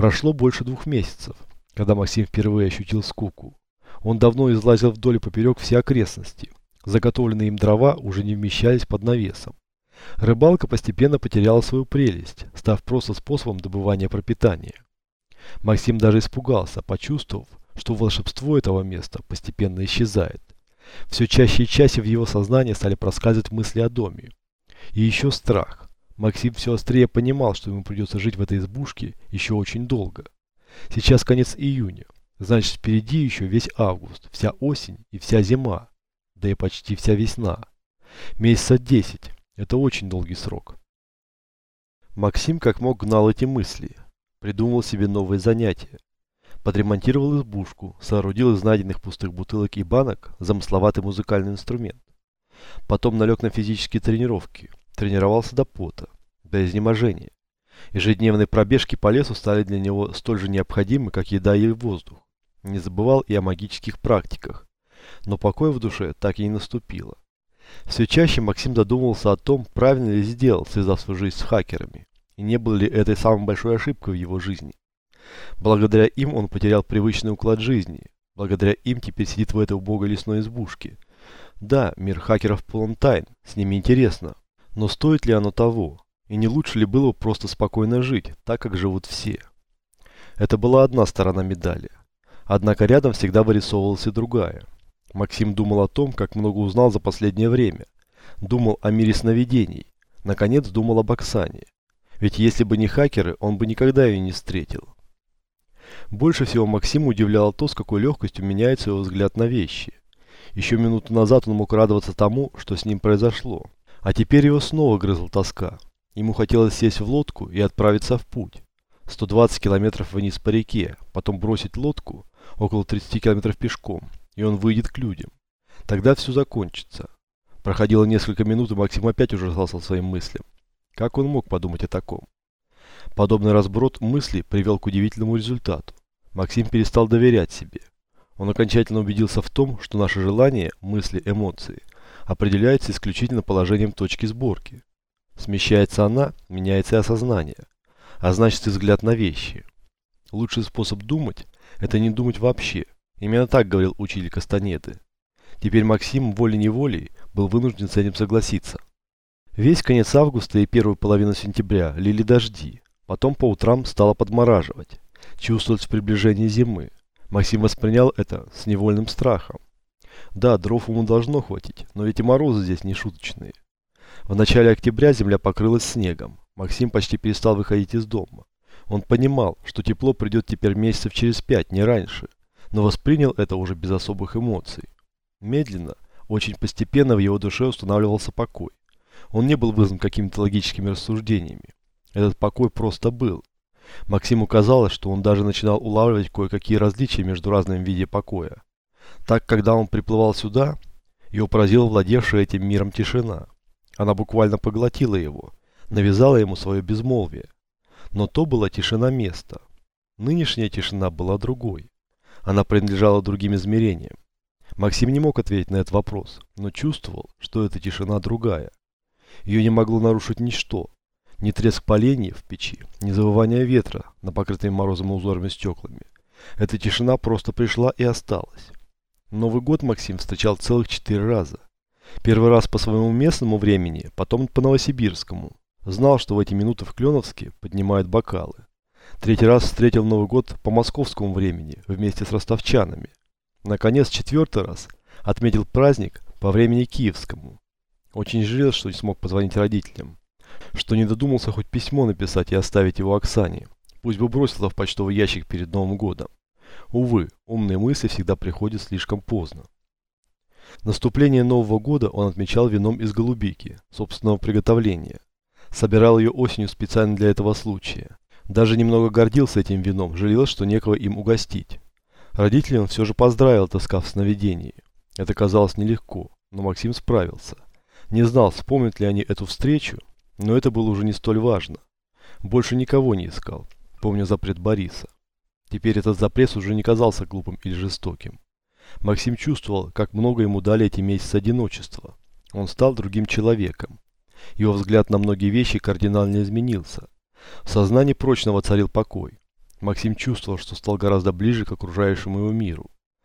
Прошло больше двух месяцев, когда Максим впервые ощутил скуку. Он давно излазил вдоль и поперек все окрестности. Заготовленные им дрова уже не вмещались под навесом. Рыбалка постепенно потеряла свою прелесть, став просто способом добывания пропитания. Максим даже испугался, почувствовав, что волшебство этого места постепенно исчезает. Все чаще и чаще в его сознании стали проскальзывать мысли о доме. И еще страх. Максим все острее понимал, что ему придется жить в этой избушке еще очень долго. Сейчас конец июня. Значит, впереди еще весь август, вся осень и вся зима. Да и почти вся весна. Месяца десять. Это очень долгий срок. Максим как мог гнал эти мысли. Придумал себе новые занятия. Подремонтировал избушку, соорудил из найденных пустых бутылок и банок замысловатый музыкальный инструмент. Потом налег на физические тренировки. Тренировался до пота, до изнеможения. Ежедневные пробежки по лесу стали для него столь же необходимы, как еда и воздух. Не забывал и о магических практиках. Но покоя в душе так и не наступило. Все чаще Максим задумывался о том, правильно ли сделал, связав свою жизнь с хакерами, и не было ли этой самой большой ошибкой в его жизни. Благодаря им он потерял привычный уклад жизни, благодаря им теперь сидит в этой убогой лесной избушке. Да, мир хакеров полон тайн, с ними интересно, но стоит ли оно того? И не лучше ли было просто спокойно жить, так как живут все? Это была одна сторона медали. Однако рядом всегда вырисовывалась и другая. Максим думал о том, как много узнал за последнее время. Думал о мире сновидений. Наконец думал об Оксане. Ведь если бы не хакеры, он бы никогда ее не встретил. Больше всего Максима удивляло то, с какой легкостью меняется его взгляд на вещи. Еще минуту назад он мог радоваться тому, что с ним произошло. А теперь его снова грызла тоска. Ему хотелось сесть в лодку и отправиться в путь. 120 километров вниз по реке, потом бросить лодку, около 30 километров пешком, и он выйдет к людям. Тогда все закончится. Проходило несколько минут, и Максим опять ужасался своим мыслям. Как он мог подумать о таком? Подобный разброд мыслей привел к удивительному результату. Максим перестал доверять себе. Он окончательно убедился в том, что наши желания, мысли, эмоции определяются исключительно положением точки сборки. Смещается она, меняется и осознание, а значит и взгляд на вещи. Лучший способ думать – это не думать вообще. Именно так говорил учитель Кастанеды. Теперь Максим волей-неволей был вынужден с этим согласиться. Весь конец августа и первую половину сентября лили дожди. Потом по утрам стало подмораживать. Чувствовалось приближение зимы. Максим воспринял это с невольным страхом. Да, дров ему должно хватить, но ведь и морозы здесь не шуточные. В начале октября земля покрылась снегом. Максим почти перестал выходить из дома. Он понимал, что тепло придет теперь месяцев через пять, не раньше, но воспринял это уже без особых эмоций. Медленно, очень постепенно в его душе устанавливался покой. Он не был вызван какими-то логическими рассуждениями. Этот покой просто был. Максиму казалось, что он даже начинал улавливать кое-какие различия между разными видами покоя. Так, когда он приплывал сюда, его поразила владевшая этим миром тишина. Она буквально поглотила его, навязала ему свое безмолвие. Но то была тишина места. Нынешняя тишина была другой. Она принадлежала другим измерениям. Максим не мог ответить на этот вопрос, но чувствовал, что эта тишина другая. Ее не могло нарушить ничто, ни треск поленьев в печи, ни завывание ветра на покрытыми морозом узорами стеклами. Эта тишина просто пришла и осталась. Новый год Максим встречал целых четыре раза. Первый раз по своему местному времени, потом по новосибирскому. Знал, что в эти минуты в Кленовске поднимают бокалы. Третий раз встретил Новый год по московскому времени, вместе с ростовчанами. Наконец, четвертый раз отметил праздник по времени киевскому. Очень жалел, что не смог позвонить родителям что не додумался хоть письмо написать и оставить его Оксане. Пусть бы бросила в почтовый ящик перед Новым годом. Увы, умные мысли всегда приходят слишком поздно. Наступление Нового года он отмечал вином из голубики, собственного приготовления. Собирал ее осенью специально для этого случая. Даже немного гордился этим вином, жалел, что некого им угостить. Родителей он все же поздравил, таскав сновидение. Это казалось нелегко, но Максим справился. Не знал, вспомнят ли они эту встречу, но это было уже не столь важно. Больше никого не искал, помню запрет Бориса. Теперь этот запрет уже не казался глупым или жестоким. Максим чувствовал, как много ему дали эти месяцы одиночества. Он стал другим человеком. Его взгляд на многие вещи кардинально изменился. В сознании прочно воцарил покой. Максим чувствовал, что стал гораздо ближе к окружающему его миру.